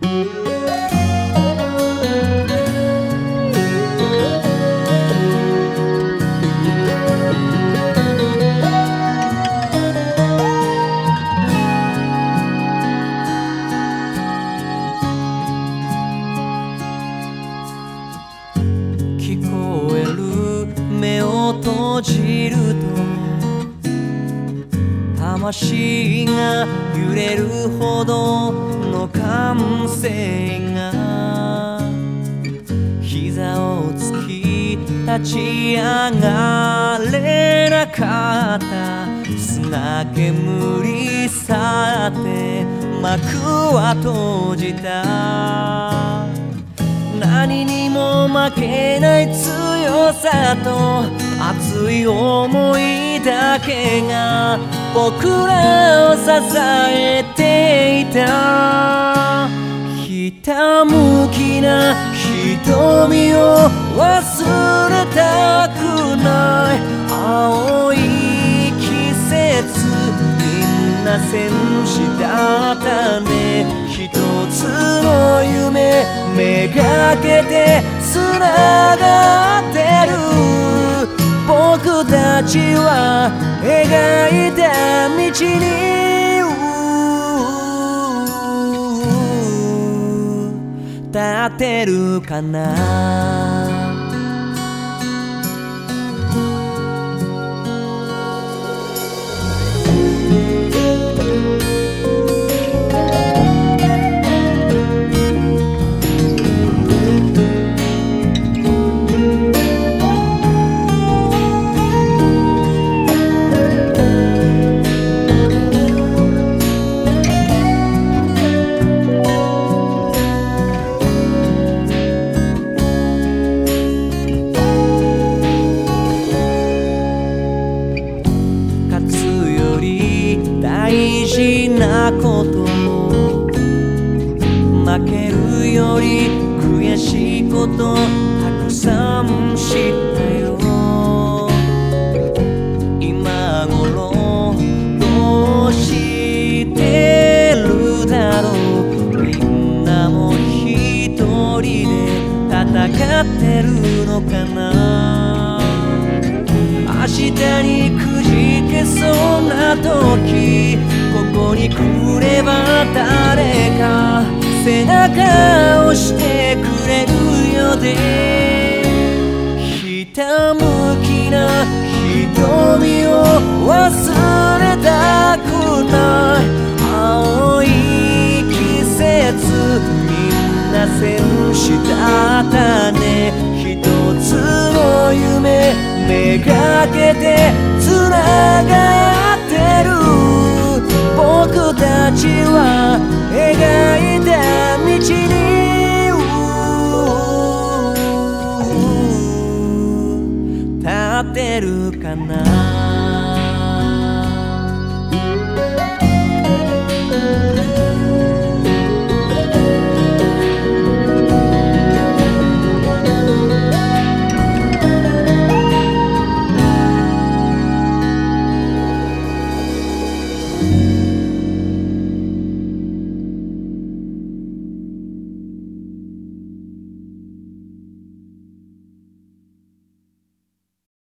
聞こえる目を閉じると魂が揺れるほどの感性が膝をつき立ち上がれなかった砂煙去って幕は閉じた。何にも負けない強さと熱い思いだけが僕らを支えてひたむきな瞳を忘れたくない青い季節みんな戦士だったね一つの夢めがけてつながってる僕たちは描いた道に立ってるかな。なこと負けるより悔しいことたくさん知ったよ。今頃どうしてるだろう。みんなも一人で戦ってるのかな。明日にくじけそうな時。ここに来れば誰か背中をしてくれるよで。ひたむきな瞳を忘れたくない。青い季節みんな戦士だったね。かな